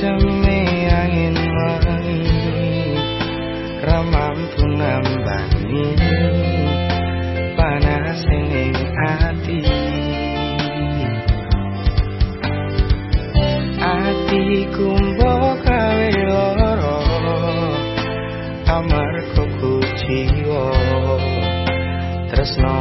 demi angin wangi ramam pun ambani panas ning ati ati kumbo kawe loro amar kok jiwa tresno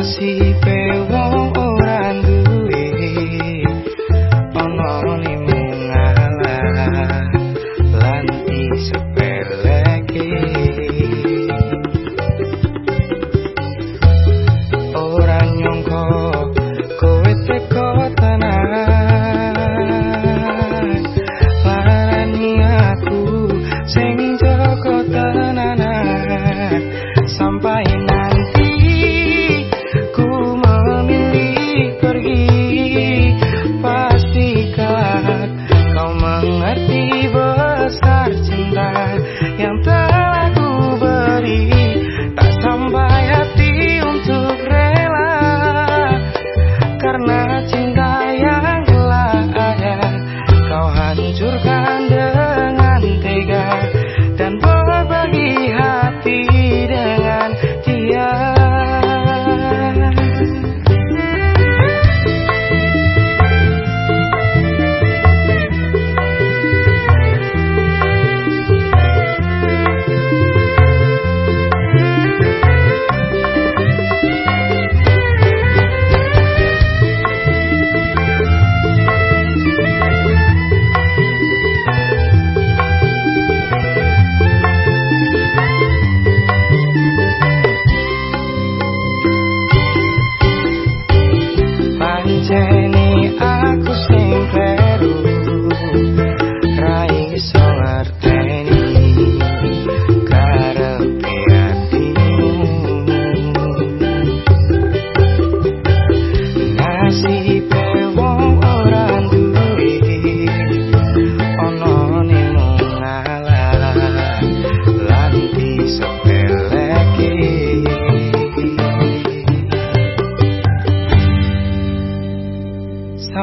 nasipe wong Partir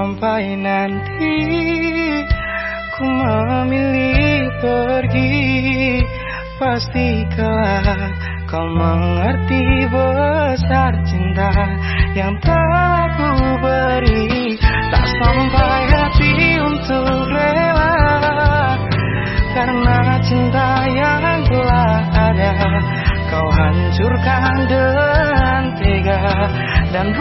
sampai nanti ku memilih pergi. Pasti kau kau mengerti besar cinta yang tak ku beri. Tak sampai hati untuk rela karena cinta yang telah ada kau hancurkan dengan tega dan